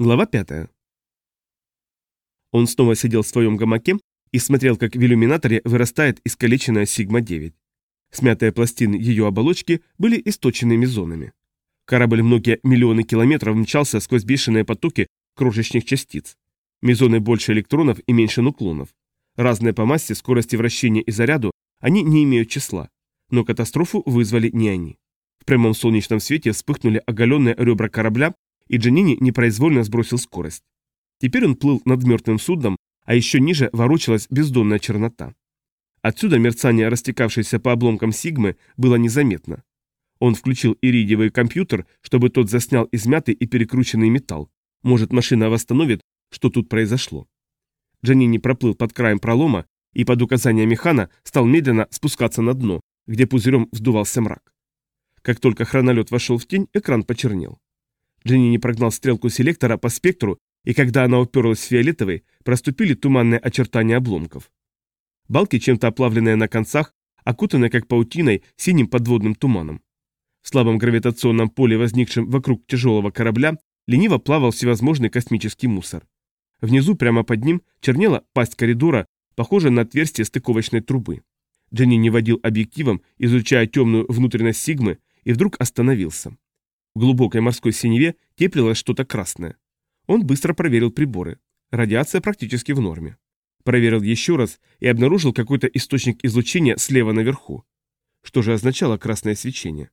Глава 5. Он снова сидел в своем гамаке и смотрел, как в иллюминаторе вырастает искалеченная Сигма-9. Смятые пластины ее оболочки были источенными зонами. Корабль многие миллионы километров мчался сквозь бешеные потоки крошечных частиц. Мезоны больше электронов и меньше нуклонов. Разные по массе, скорости вращения и заряду, они не имеют числа. Но катастрофу вызвали не они. В прямом солнечном свете вспыхнули оголенные ребра корабля и Джанини непроизвольно сбросил скорость. Теперь он плыл над мертвым судном, а еще ниже ворочалась бездонная чернота. Отсюда мерцание, растекавшееся по обломкам Сигмы, было незаметно. Он включил иридиевый компьютер, чтобы тот заснял измятый и перекрученный металл. Может, машина восстановит, что тут произошло. Джанини проплыл под краем пролома и под указанием механа стал медленно спускаться на дно, где пузырем вздувался мрак. Как только хронолет вошел в тень, экран почернел. Дженни не прогнал стрелку селектора по спектру, и когда она уперлась в фиолетовый, проступили туманные очертания обломков. Балки, чем-то оплавленные на концах, окутаны как паутиной синим подводным туманом. В слабом гравитационном поле, возникшем вокруг тяжелого корабля, лениво плавал всевозможный космический мусор. Внизу, прямо под ним, чернела пасть коридора, похожая на отверстие стыковочной трубы. Дженни не водил объективом, изучая темную внутренность Сигмы, и вдруг остановился. В глубокой морской синеве теплилось что-то красное. Он быстро проверил приборы. Радиация практически в норме. Проверил еще раз и обнаружил какой-то источник излучения слева наверху. Что же означало красное свечение?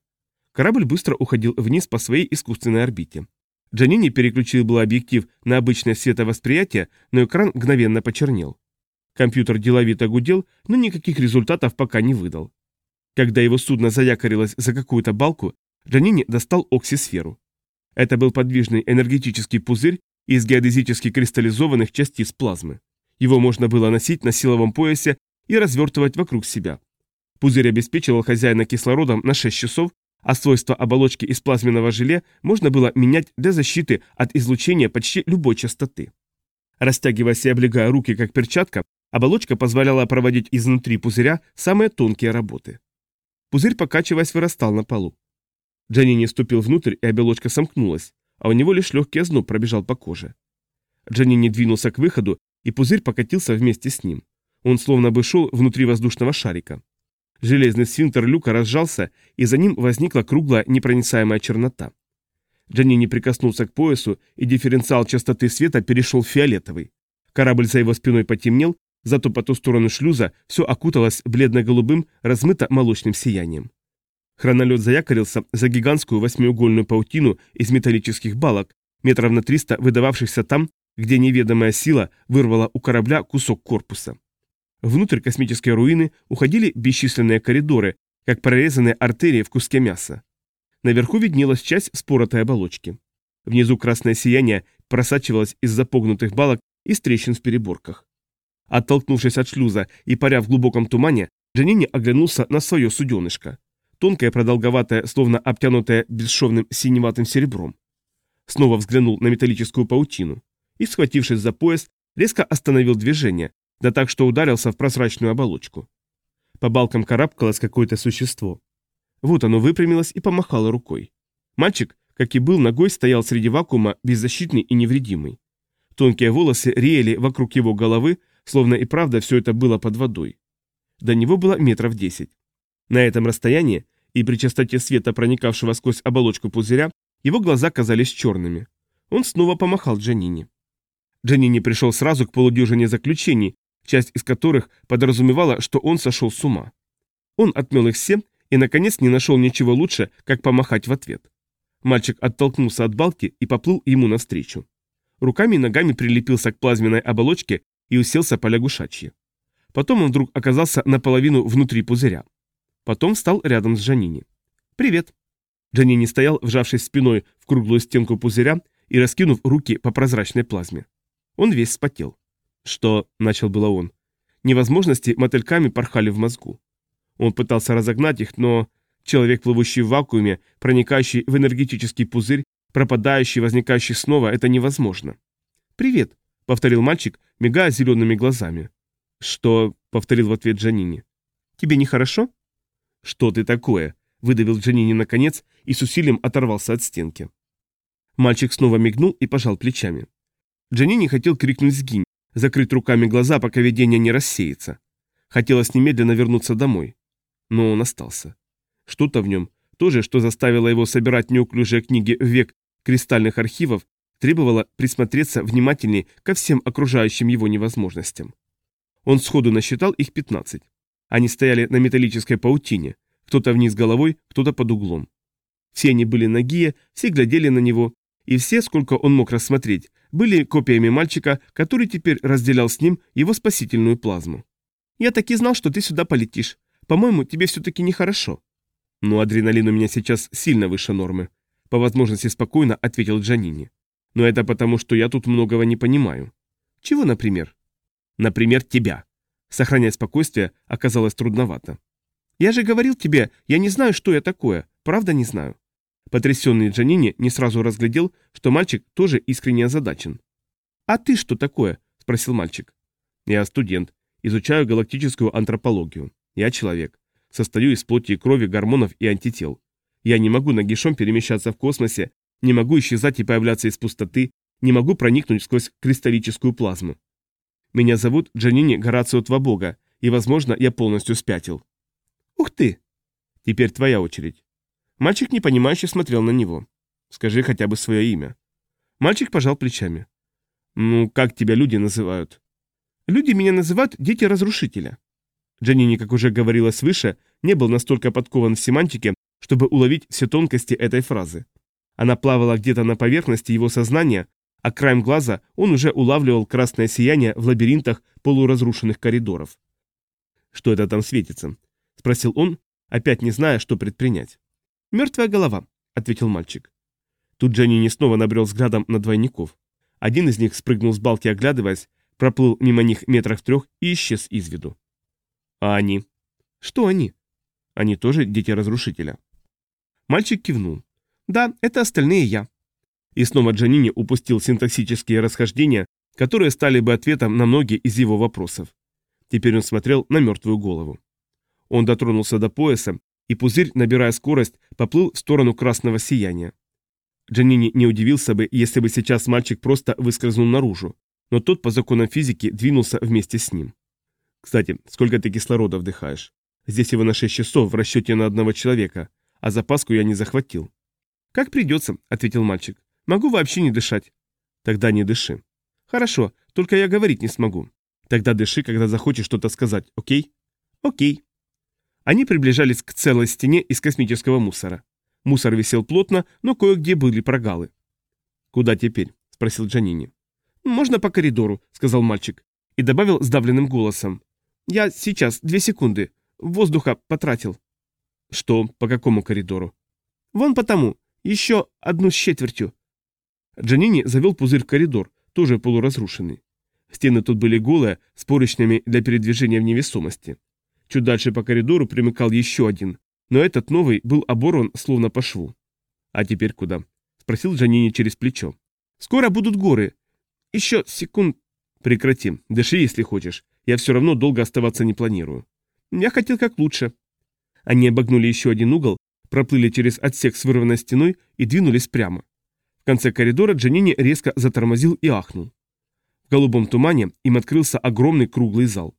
Корабль быстро уходил вниз по своей искусственной орбите. Джанини переключил был объектив на обычное световосприятие, но экран мгновенно почернел. Компьютер деловито гудел, но никаких результатов пока не выдал. Когда его судно заякорилось за какую-то балку, Джанини достал оксисферу. Это был подвижный энергетический пузырь из геодезически кристаллизованных частиц плазмы. Его можно было носить на силовом поясе и развертывать вокруг себя. Пузырь обеспечивал хозяина кислородом на 6 часов, а свойства оболочки из плазменного желе можно было менять для защиты от излучения почти любой частоты. Растягиваясь и облегая руки как перчатка, оболочка позволяла проводить изнутри пузыря самые тонкие работы. Пузырь, покачиваясь, вырастал на полу. Джанини ступил внутрь, и обелочка сомкнулась, а у него лишь легкий озноб пробежал по коже. Джанини двинулся к выходу, и пузырь покатился вместе с ним. Он словно бы шел внутри воздушного шарика. Железный сфинктер люка разжался, и за ним возникла круглая непроницаемая чернота. Джанини прикоснулся к поясу, и дифференциал частоты света перешел в фиолетовый. Корабль за его спиной потемнел, зато по ту сторону шлюза все окуталось бледно-голубым, размыто молочным сиянием. Хронолет заякорился за гигантскую восьмиугольную паутину из металлических балок, метров на 300 выдававшихся там, где неведомая сила вырвала у корабля кусок корпуса. Внутрь космической руины уходили бесчисленные коридоры, как прорезанные артерии в куске мяса. Наверху виднелась часть споротой оболочки. Внизу красное сияние просачивалось из запогнутых балок и трещин в переборках. Оттолкнувшись от шлюза и паря в глубоком тумане, Джанини оглянулся на свое суденышко тонкая, продолговатая, словно обтянутая бесшовным синеватым серебром. Снова взглянул на металлическую паутину и, схватившись за пояс, резко остановил движение, да так, что ударился в прозрачную оболочку. По балкам карабкалось какое-то существо. Вот оно выпрямилось и помахало рукой. Мальчик, как и был, ногой стоял среди вакуума, беззащитный и невредимый. Тонкие волосы реяли вокруг его головы, словно и правда все это было под водой. До него было метров десять. На этом расстоянии и при частоте света, проникавшего сквозь оболочку пузыря, его глаза казались черными. Он снова помахал Джанини. Джанини пришел сразу к полудюжине заключений, часть из которых подразумевала, что он сошел с ума. Он отмел их все и, наконец, не нашел ничего лучше, как помахать в ответ. Мальчик оттолкнулся от балки и поплыл ему навстречу. Руками и ногами прилепился к плазменной оболочке и уселся по лягушачьи. Потом он вдруг оказался наполовину внутри пузыря. Потом встал рядом с Джанини. «Привет». Джанини стоял, вжавшись спиной в круглую стенку пузыря и раскинув руки по прозрачной плазме. Он весь вспотел. «Что?» – начал было он. Невозможности мотыльками порхали в мозгу. Он пытался разогнать их, но человек, плывущий в вакууме, проникающий в энергетический пузырь, пропадающий, возникающий снова, это невозможно. «Привет», — повторил мальчик, мигая зелеными глазами. «Что?» — повторил в ответ Джанини. «Тебе нехорошо?» «Что ты такое?» – выдавил Джанини наконец и с усилием оторвался от стенки. Мальчик снова мигнул и пожал плечами. Джанини хотел крикнуть «Сгинь!», закрыть руками глаза, пока видение не рассеется. Хотелось немедленно вернуться домой. Но он остался. Что-то в нем, то же, что заставило его собирать неуклюжие книги в век кристальных архивов, требовало присмотреться внимательнее ко всем окружающим его невозможностям. Он сходу насчитал их 15. Они стояли на металлической паутине, кто-то вниз головой, кто-то под углом. Все они были нагие, все глядели на него, и все, сколько он мог рассмотреть, были копиями мальчика, который теперь разделял с ним его спасительную плазму. «Я так и знал, что ты сюда полетишь. По-моему, тебе все-таки нехорошо». «Ну, адреналин у меня сейчас сильно выше нормы», — по возможности спокойно ответил Джанини. «Но это потому, что я тут многого не понимаю». «Чего, например?» «Например, тебя». Сохранять спокойствие оказалось трудновато. «Я же говорил тебе, я не знаю, что я такое, правда не знаю». Потрясенный Джанини не сразу разглядел, что мальчик тоже искренне озадачен. «А ты что такое?» – спросил мальчик. «Я студент, изучаю галактическую антропологию. Я человек. Состою из плоти и крови, гормонов и антител. Я не могу нагишом перемещаться в космосе, не могу исчезать и появляться из пустоты, не могу проникнуть сквозь кристаллическую плазму. Меня зовут Джанини Горацио Твабога, и, возможно, я полностью спятил». «Ух ты!» «Теперь твоя очередь». Мальчик непонимающе смотрел на него. «Скажи хотя бы свое имя». Мальчик пожал плечами. «Ну, как тебя люди называют?» «Люди меня называют дети разрушителя». Джанини, как уже говорилось выше, не был настолько подкован в семантике, чтобы уловить все тонкости этой фразы. Она плавала где-то на поверхности его сознания, а краем глаза он уже улавливал красное сияние в лабиринтах полуразрушенных коридоров. «Что это там светится?» – спросил он, опять не зная, что предпринять. «Мертвая голова», — ответил мальчик. Тут Джанини снова набрел взглядом на двойников. Один из них спрыгнул с балки, оглядываясь, проплыл мимо них метрах трех и исчез из виду. А они? Что они? Они тоже дети разрушителя. Мальчик кивнул. Да, это остальные я. И снова Джанини упустил синтаксические расхождения, которые стали бы ответом на многие из его вопросов. Теперь он смотрел на мертвую голову. Он дотронулся до пояса и пузырь, набирая скорость, поплыл в сторону красного сияния. Джанини не удивился бы, если бы сейчас мальчик просто выскользнул наружу, но тот по законам физики двинулся вместе с ним. «Кстати, сколько ты кислорода вдыхаешь? Здесь его на 6 часов в расчете на одного человека, а запаску я не захватил». «Как придется», — ответил мальчик. «Могу вообще не дышать». «Тогда не дыши». «Хорошо, только я говорить не смогу». «Тогда дыши, когда захочешь что-то сказать, окей?» «Окей». Они приближались к целой стене из космического мусора. Мусор висел плотно, но кое-где были прогалы. «Куда теперь?» – спросил Джанини. «Можно по коридору», – сказал мальчик. И добавил сдавленным голосом. «Я сейчас, две секунды. Воздуха потратил». «Что? По какому коридору?» «Вон по тому. Еще одну с четвертью». Джанини завел пузырь в коридор, тоже полуразрушенный. Стены тут были голые, с поручнями для передвижения в невесомости. Чуть дальше по коридору примыкал еще один, но этот новый был оборван словно по шву. «А теперь куда?» – спросил Джанини через плечо. «Скоро будут горы. Еще секунд...» «Прекрати, дыши, если хочешь. Я все равно долго оставаться не планирую». «Я хотел как лучше». Они обогнули еще один угол, проплыли через отсек с вырванной стеной и двинулись прямо. Конце коридора Джанини резко затормозил и ахнул. В голубом тумане им открылся огромный круглый зал.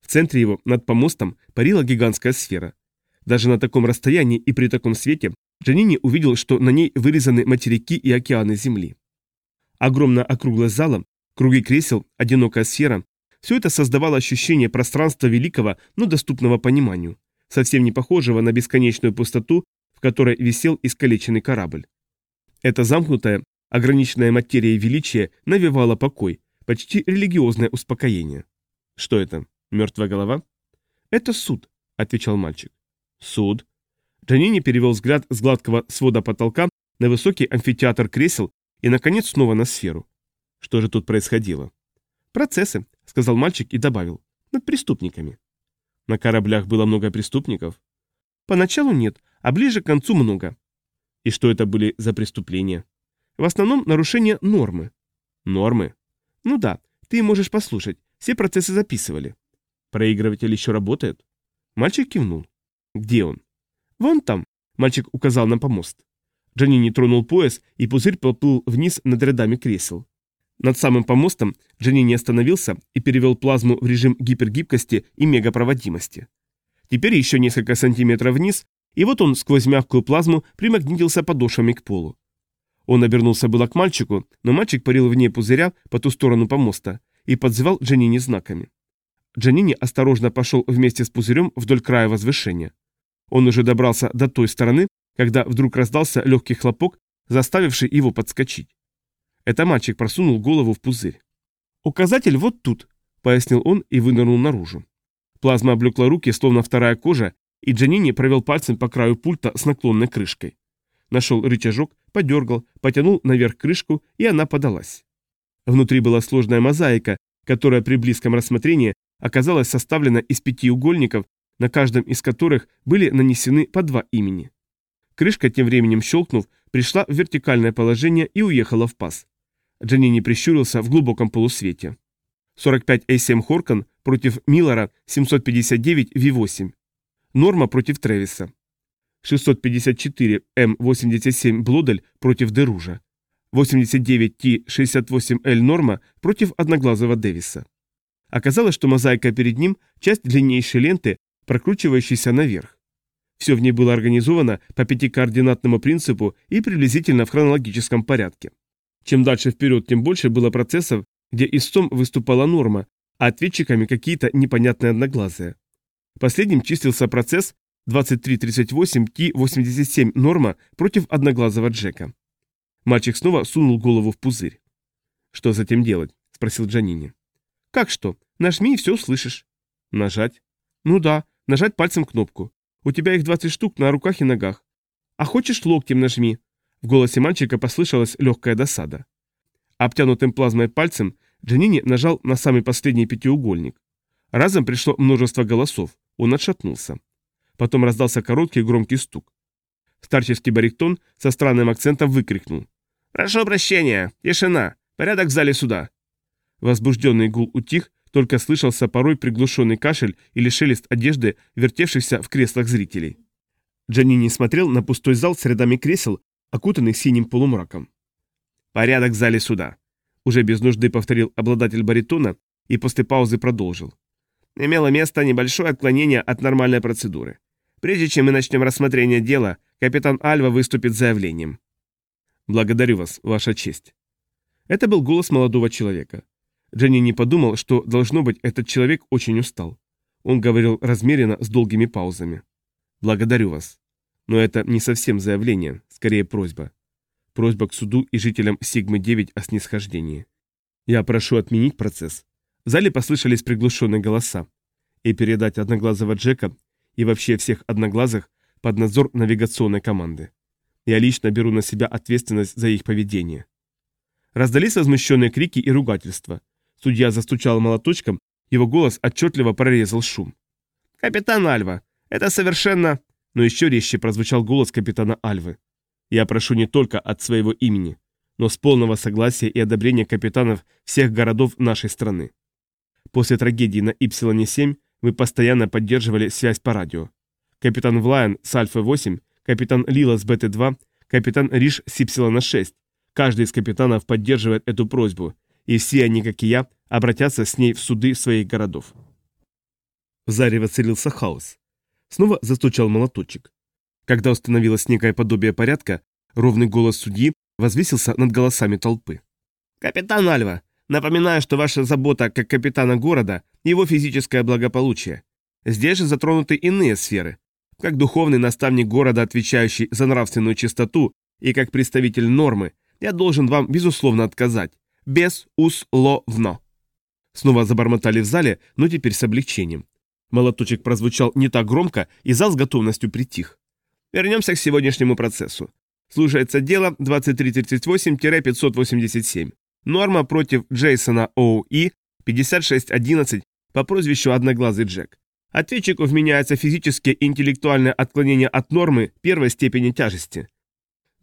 В центре его, над помостом, парила гигантская сфера. Даже на таком расстоянии и при таком свете Джанини увидел, что на ней вырезаны материки и океаны Земли. Огромная округлость зала, круги кресел, одинокая сфера – все это создавало ощущение пространства великого, но доступного пониманию, совсем не похожего на бесконечную пустоту, в которой висел искалеченный корабль. Это замкнутое, ограниченное материей величие навевало покой, почти религиозное успокоение. Что это? Мертвая голова? Это суд, отвечал мальчик. Суд. Джанини перевел взгляд с гладкого свода потолка на высокий амфитеатр кресел и, наконец, снова на сферу. Что же тут происходило? Процессы, сказал мальчик и добавил. Над преступниками. На кораблях было много преступников? Поначалу нет, а ближе к концу много. И что это были за преступления? В основном нарушение нормы. Нормы? Ну да, ты можешь послушать, все процессы записывали. Проигрыватель еще работает? Мальчик кивнул. Где он? Вон там. Мальчик указал на помост. Джанини тронул пояс, и пузырь поплыл вниз над рядами кресел. Над самым помостом Джанини остановился и перевел плазму в режим гипергибкости и мегапроводимости. Теперь еще несколько сантиметров вниз, и вот он сквозь мягкую плазму примагнитился подошвами к полу. Он обернулся было к мальчику, но мальчик парил вне пузыря по ту сторону помоста и подзывал Джанини знаками. Джанини осторожно пошел вместе с пузырем вдоль края возвышения. Он уже добрался до той стороны, когда вдруг раздался легкий хлопок, заставивший его подскочить. Это мальчик просунул голову в пузырь. «Указатель вот тут», — пояснил он и вынырнул наружу. Плазма облекла руки, словно вторая кожа, и Джанини провел пальцем по краю пульта с наклонной крышкой. Нашел рычажок, подергал, потянул наверх крышку, и она подалась. Внутри была сложная мозаика, которая при близком рассмотрении оказалась составлена из пяти угольников, на каждом из которых были нанесены по два имени. Крышка, тем временем щелкнув, пришла в вертикальное положение и уехала в паз. Джанини прищурился в глубоком полусвете. 45 A7 Хоркан против Миллера 759 V8. Норма против Тревиса. 654 М87 Блодель против Деружа. 89 Т68Л Норма против Одноглазого Дэвиса. Оказалось, что мозаика перед ним – часть длиннейшей ленты, прокручивающейся наверх. Все в ней было организовано по пятикоординатному принципу и приблизительно в хронологическом порядке. Чем дальше вперед, тем больше было процессов, где истцом выступала норма, а ответчиками какие-то непонятные одноглазые. Последним числился процесс 2338 Т-87 норма против одноглазого Джека. Мальчик снова сунул голову в пузырь. «Что затем делать?» – спросил Джанини. «Как что? Нажми и все услышишь». «Нажать?» «Ну да, нажать пальцем кнопку. У тебя их 20 штук на руках и ногах. А хочешь локтем нажми?» В голосе мальчика послышалась легкая досада. Обтянутым плазмой пальцем Джанини нажал на самый последний пятиугольник. Разом пришло множество голосов. Он отшатнулся. Потом раздался короткий громкий стук. Старческий баритон со странным акцентом выкрикнул. «Прошу прощения! Тишина! Порядок в зале суда!» Возбужденный гул утих, только слышался порой приглушенный кашель или шелест одежды, вертевшихся в креслах зрителей. Джанини смотрел на пустой зал с рядами кресел, окутанных синим полумраком. «Порядок в зале суда», — уже без нужды повторил обладатель баритона и после паузы продолжил. «Имело место небольшое отклонение от нормальной процедуры. Прежде чем мы начнем рассмотрение дела, капитан Альва выступит заявлением». «Благодарю вас, ваша честь». Это был голос молодого человека. Дженни не подумал, что, должно быть, этот человек очень устал. Он говорил размеренно, с долгими паузами. «Благодарю вас. Но это не совсем заявление, скорее просьба. Просьба к суду и жителям Сигмы-9 о снисхождении. Я прошу отменить процесс». В зале послышались приглушенные голоса. И передать одноглазого Джека и вообще всех одноглазых под надзор навигационной команды. Я лично беру на себя ответственность за их поведение. Раздались возмущенные крики и ругательства. Судья застучал молоточком, его голос отчетливо прорезал шум. «Капитан Альва, это совершенно...» Но еще резче прозвучал голос капитана Альвы. «Я прошу не только от своего имени, но с полного согласия и одобрения капитанов всех городов нашей страны. После трагедии на Ипсилоне-7 мы постоянно поддерживали связь по радио. Капитан Влайен с Альфы-8, капитан Лила с БТ-2, капитан Риш с Ипсилона-6. Каждый из капитанов поддерживает эту просьбу, и все они, как и я, обратятся с ней в суды своих городов. В заре воцарился хаос. Снова застучал молоточек. Когда установилось некое подобие порядка, ровный голос судьи возвесился над голосами толпы. «Капитан Альва, напоминаю, что ваша забота как капитана города – его физическое благополучие. Здесь же затронуты иные сферы. Как духовный наставник города, отвечающий за нравственную чистоту, и как представитель нормы, я должен вам, безусловно, отказать безусловно. Снова забормотали в зале, но теперь с облегчением. Молоточек прозвучал не так громко, и зал с готовностью притих. Вернемся к сегодняшнему процессу. Слушается дело 2338-587. Норма против Джейсона Оу-И 5611 по прозвищу Одноглазый Джек. Ответчику вменяется физическое и интеллектуальное отклонение от нормы первой степени тяжести.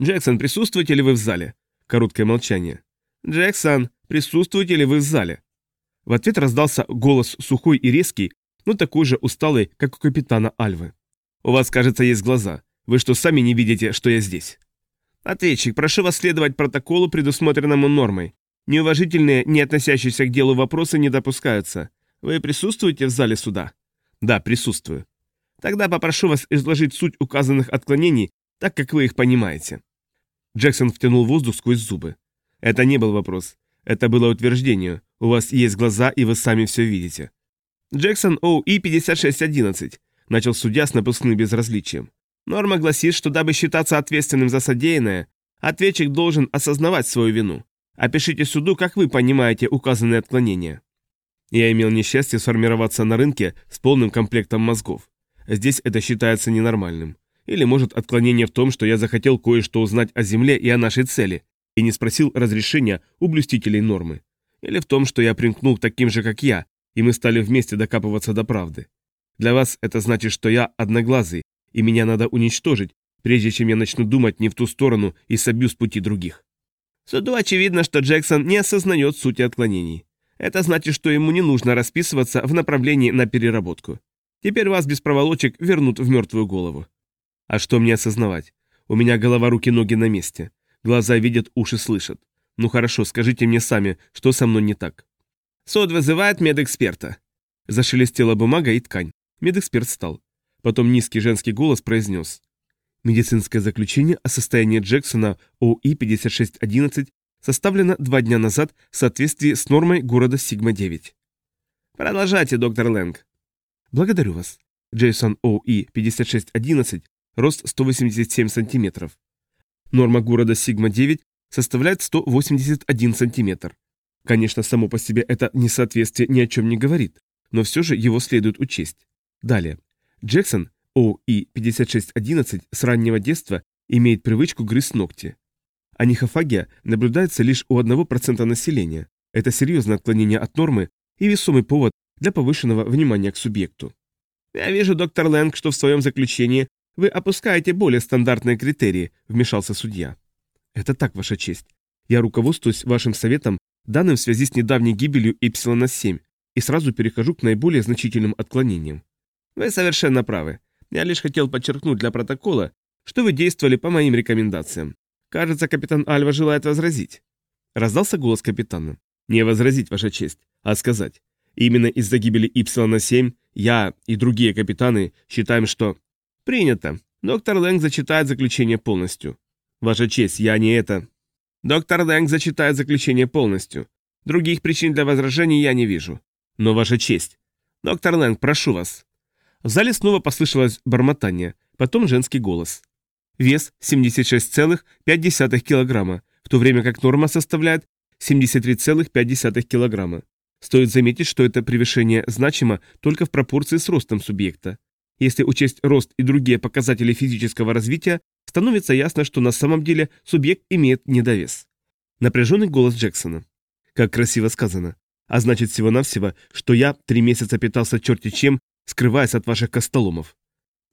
Джексон, присутствуете ли вы в зале? Короткое молчание. «Джексон, присутствуете ли вы в зале?» В ответ раздался голос сухой и резкий, но такой же усталый, как у капитана Альвы. «У вас, кажется, есть глаза. Вы что, сами не видите, что я здесь?» Ответчик, прошу вас следовать протоколу, предусмотренному нормой. Неуважительные, не относящиеся к делу вопросы не допускаются. Вы присутствуете в зале суда? Да, присутствую. Тогда попрошу вас изложить суть указанных отклонений, так как вы их понимаете. Джексон втянул воздух сквозь зубы. Это не был вопрос. Это было утверждение. У вас есть глаза, и вы сами все видите. Джексон ОИ 5611, начал судья с напускным безразличием. Норма гласит, что дабы считаться ответственным за содеянное, ответчик должен осознавать свою вину. Опишите суду, как вы понимаете указанные отклонения. Я имел несчастье сформироваться на рынке с полным комплектом мозгов. Здесь это считается ненормальным. Или может отклонение в том, что я захотел кое-что узнать о Земле и о нашей цели, и не спросил разрешения у блюстителей нормы. Или в том, что я примкнул к таким же, как я, и мы стали вместе докапываться до правды. Для вас это значит, что я одноглазый, и меня надо уничтожить, прежде чем я начну думать не в ту сторону и собью с пути других. Суду очевидно, что Джексон не осознает сути отклонений. Это значит, что ему не нужно расписываться в направлении на переработку. Теперь вас без проволочек вернут в мертвую голову. А что мне осознавать? У меня голова, руки, ноги на месте. Глаза видят, уши слышат. Ну хорошо, скажите мне сами, что со мной не так. Сод вызывает медэксперта. Зашелестела бумага и ткань. Медэксперт встал. Потом низкий женский голос произнес. Медицинское заключение о состоянии Джексона ОИ-5611 составлено два дня назад в соответствии с нормой города Сигма-9. Продолжайте, доктор Лэнг. Благодарю вас. Джейсон ОИ-5611, рост 187 сантиметров. Норма города Сигма-9 составляет 181 сантиметр. Конечно, само по себе это несоответствие ни о чем не говорит, но все же его следует учесть. Далее. Джексон, ОИ-5611, с раннего детства имеет привычку грызть ногти. Анихофагия наблюдается лишь у 1% населения. Это серьезное отклонение от нормы и весомый повод для повышенного внимания к субъекту. «Я вижу, доктор Лэнг, что в своем заключении вы опускаете более стандартные критерии», — вмешался судья. «Это так, Ваша честь. Я руководствуюсь вашим советом, данным в связи с недавней гибелью Эпсилона-7, и сразу перехожу к наиболее значительным отклонениям. Вы совершенно правы. Я лишь хотел подчеркнуть для протокола, что вы действовали по моим рекомендациям. Кажется, капитан Альва желает возразить. Раздался голос капитана. Не возразить, ваша честь, а сказать. Именно из-за гибели Ипсилона-7 я и другие капитаны считаем, что... Принято. Доктор Лэнг зачитает заключение полностью. Ваша честь, я не это... Доктор Лэнг зачитает заключение полностью. Других причин для возражений я не вижу. Но ваша честь. Доктор Лэнг, прошу вас. В зале снова послышалось бормотание, потом женский голос. Вес 76,5 килограмма, в то время как норма составляет 73,5 килограмма. Стоит заметить, что это превышение значимо только в пропорции с ростом субъекта. Если учесть рост и другие показатели физического развития, становится ясно, что на самом деле субъект имеет недовес. Напряженный голос Джексона. Как красиво сказано. А значит всего-навсего, что я три месяца питался черти чем скрываясь от ваших костоломов.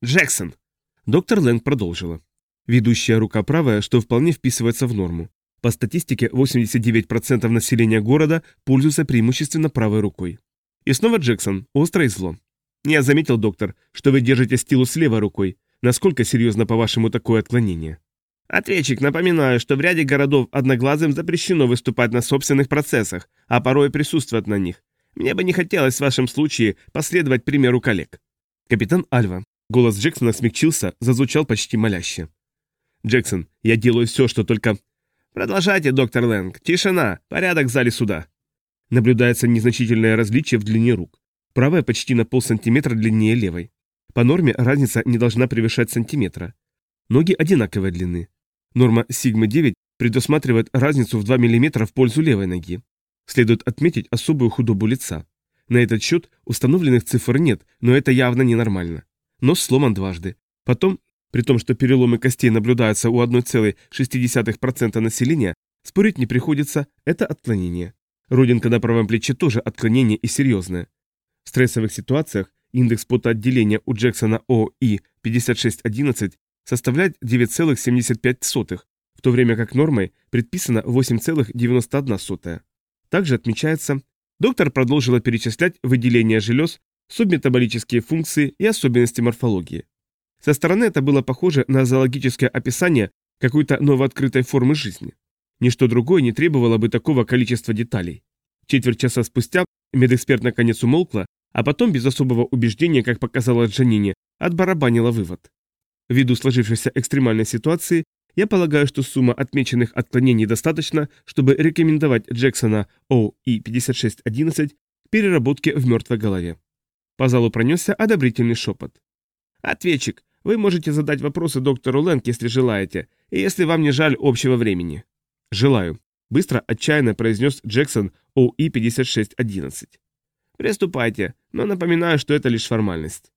Джексон! Доктор Лэнг продолжила. Ведущая рука правая, что вполне вписывается в норму. По статистике, 89% населения города пользуются преимущественно правой рукой. И снова Джексон, остро и зло. Я заметил, доктор, что вы держите стилус левой рукой. Насколько серьезно, по-вашему, такое отклонение? Ответчик, напоминаю, что в ряде городов одноглазым запрещено выступать на собственных процессах, а порой присутствовать на них. Мне бы не хотелось в вашем случае последовать примеру коллег. Капитан Альва. Голос Джексона смягчился, зазвучал почти моляще. Джексон, я делаю все, что только... Продолжайте, доктор Лэнг. Тишина. Порядок в зале суда. Наблюдается незначительное различие в длине рук. Правая почти на полсантиметра длиннее левой. По норме разница не должна превышать сантиметра. Ноги одинаковой длины. Норма сигма-9 предусматривает разницу в 2 мм в пользу левой ноги. Следует отметить особую худобу лица. На этот счет установленных цифр нет, но это явно ненормально. Нос сломан дважды. Потом, при том, что переломы костей наблюдаются у 1,6% населения, спорить не приходится, это отклонение. Родинка на правом плече тоже отклонение и серьезное. В стрессовых ситуациях индекс потоотделения у Джексона ОИ 5611 составляет 9,75, в то время как нормой предписано 8,91. Также отмечается, доктор продолжила перечислять выделение желез, субметаболические функции и особенности морфологии. Со стороны это было похоже на зоологическое описание какой-то новооткрытой формы жизни. Ничто другое не требовало бы такого количества деталей. Четверть часа спустя медэксперт наконец умолкла, а потом, без особого убеждения, как показала Джанине, отбарабанила вывод. Ввиду сложившейся экстремальной ситуации, я полагаю, что сумма отмеченных отклонений достаточно, чтобы рекомендовать Джексона OE5611 к переработке в мертвой голове. По залу пронесся одобрительный шепот. «Ответчик, вы можете задать вопросы доктору Лэнг, если желаете, и если вам не жаль общего времени». «Желаю», — быстро, отчаянно произнес Джексон OE5611. «Приступайте, но напоминаю, что это лишь формальность».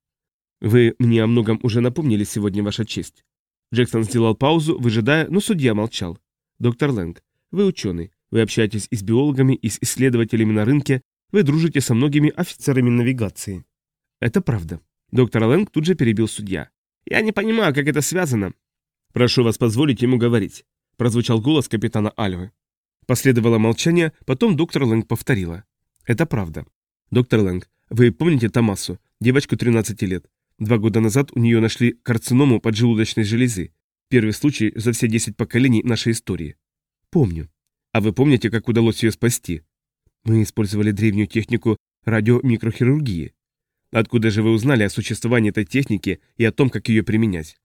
«Вы мне о многом уже напомнили сегодня, Ваша честь». Джексон сделал паузу, выжидая, но судья молчал. «Доктор Лэнг, вы ученый, вы общаетесь и с биологами, и с исследователями на рынке, вы дружите со многими офицерами навигации». «Это правда». Доктор Лэнг тут же перебил судья. «Я не понимаю, как это связано». «Прошу вас позволить ему говорить», — прозвучал голос капитана Альвы. Последовало молчание, потом доктор Лэнг повторила. «Это правда. Доктор Лэнг, вы помните Томасу, девочку 13 лет? Два года назад у нее нашли карциному поджелудочной железы. Первый случай за все 10 поколений нашей истории. Помню. А вы помните, как удалось ее спасти? Мы использовали древнюю технику радиомикрохирургии. Откуда же вы узнали о существовании этой техники и о том, как ее применять?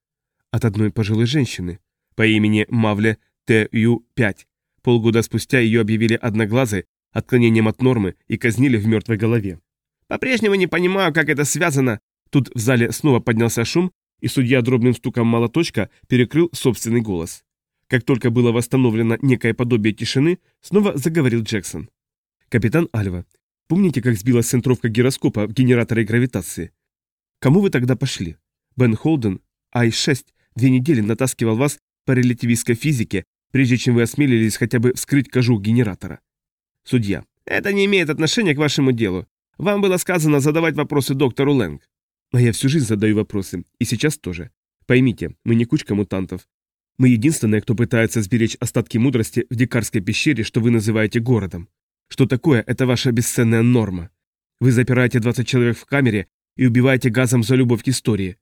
От одной пожилой женщины по имени Мавле ТЮ-5. Полгода спустя ее объявили одноглазой, отклонением от нормы и казнили в мертвой голове. По-прежнему не понимаю, как это связано Тут в зале снова поднялся шум, и судья дробным стуком молоточка перекрыл собственный голос. Как только было восстановлено некое подобие тишины, снова заговорил Джексон. «Капитан Альва, помните, как сбилась центровка гироскопа в генераторе гравитации? Кому вы тогда пошли? Бен Холден, Ай-6, две недели натаскивал вас по релятивистской физике, прежде чем вы осмелились хотя бы вскрыть кожух генератора. Судья. Это не имеет отношения к вашему делу. Вам было сказано задавать вопросы доктору Лэнг. А я всю жизнь задаю вопросы, и сейчас тоже. Поймите, мы не кучка мутантов. Мы единственные, кто пытается сберечь остатки мудрости в дикарской пещере, что вы называете городом. Что такое это ваша бесценная норма? Вы запираете 20 человек в камере и убиваете газом за любовь к истории.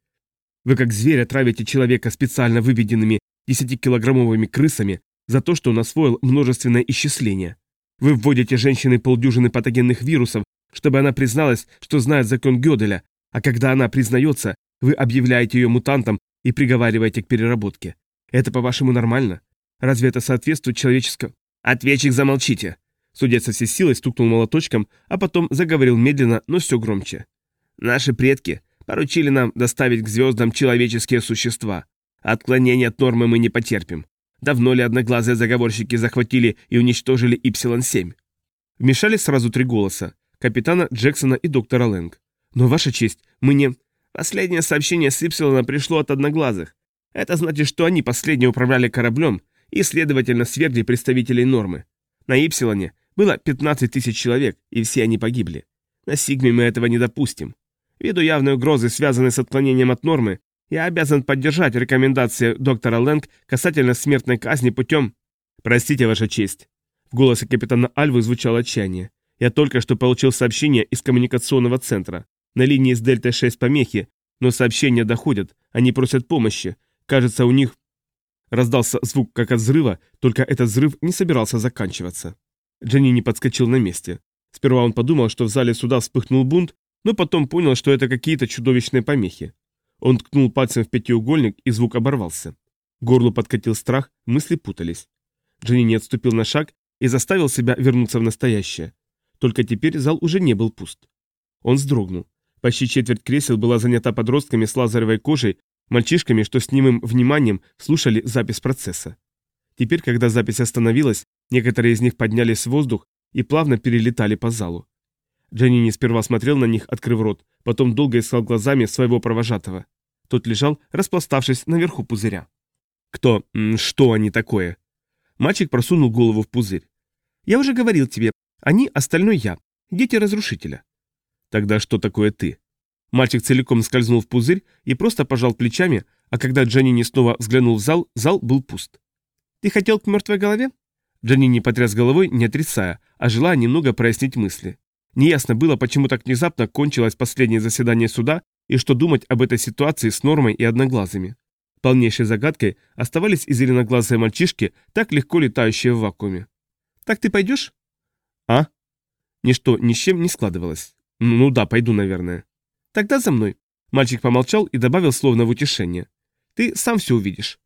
Вы как зверь отравите человека специально выведенными 10-килограммовыми крысами за то, что он освоил множественное исчисление. Вы вводите женщины полдюжины патогенных вирусов, чтобы она призналась, что знает закон Гёделя, а когда она признается, вы объявляете ее мутантом и приговариваете к переработке. Это, по-вашему, нормально? Разве это соответствует человеческому... Ответчик, замолчите! Судья со всей силой стукнул молоточком, а потом заговорил медленно, но все громче. Наши предки поручили нам доставить к звездам человеческие существа. Отклонения от нормы мы не потерпим. Давно ли одноглазые заговорщики захватили и уничтожили Ипсилон-7? Вмешались сразу три голоса – капитана Джексона и доктора Лэнг. Но, Ваша честь, мы не... Последнее сообщение с Ипсилона пришло от Одноглазых. Это значит, что они последние управляли кораблем и, следовательно, свергли представителей нормы. На Ипсилоне было 15 тысяч человек, и все они погибли. На Сигме мы этого не допустим. Ввиду явной угрозы, связанной с отклонением от нормы, я обязан поддержать рекомендации доктора Лэнг касательно смертной казни путем... Простите, Ваша честь. В голосе капитана Альвы звучало отчаяние. Я только что получил сообщение из коммуникационного центра. На линии с Дельта-6 помехи, но сообщения доходят, они просят помощи. Кажется, у них... Раздался звук как от взрыва, только этот взрыв не собирался заканчиваться. Дженни не подскочил на месте. Сперва он подумал, что в зале суда вспыхнул бунт, но потом понял, что это какие-то чудовищные помехи. Он ткнул пальцем в пятиугольник, и звук оборвался. Горлу подкатил страх, мысли путались. Дженни не отступил на шаг и заставил себя вернуться в настоящее. Только теперь зал уже не был пуст. Он вздрогнул. Почти четверть кресел была занята подростками с лазеревой кожей, мальчишками, что с немым вниманием слушали запись процесса. Теперь, когда запись остановилась, некоторые из них поднялись в воздух и плавно перелетали по залу. Джанини сперва смотрел на них, открыв рот, потом долго искал глазами своего провожатого. Тот лежал, распластавшись наверху пузыря. «Кто? Что они такое?» Мальчик просунул голову в пузырь. «Я уже говорил тебе, они – остальной я, дети разрушителя. Тогда что такое ты? Мальчик целиком скользнул в пузырь и просто пожал плечами, а когда Джанини снова взглянул в зал, зал был пуст. «Ты хотел к мертвой голове?» Джанини потряс головой, не отрицая, а желая немного прояснить мысли. Неясно было, почему так внезапно кончилось последнее заседание суда и что думать об этой ситуации с Нормой и Одноглазыми. Полнейшей загадкой оставались и зеленоглазые мальчишки, так легко летающие в вакууме. «Так ты пойдешь?» «А?» Ничто ни с чем не складывалось. «Ну да, пойду, наверное». «Тогда за мной». Мальчик помолчал и добавил словно в утешение. «Ты сам все увидишь».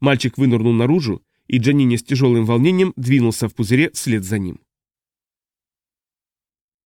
Мальчик вынырнул наружу, и Джанини с тяжелым волнением двинулся в пузыре вслед за ним.